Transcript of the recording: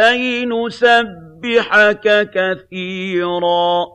كَيْ نُسَبِّحَكَ كَثِيرًا.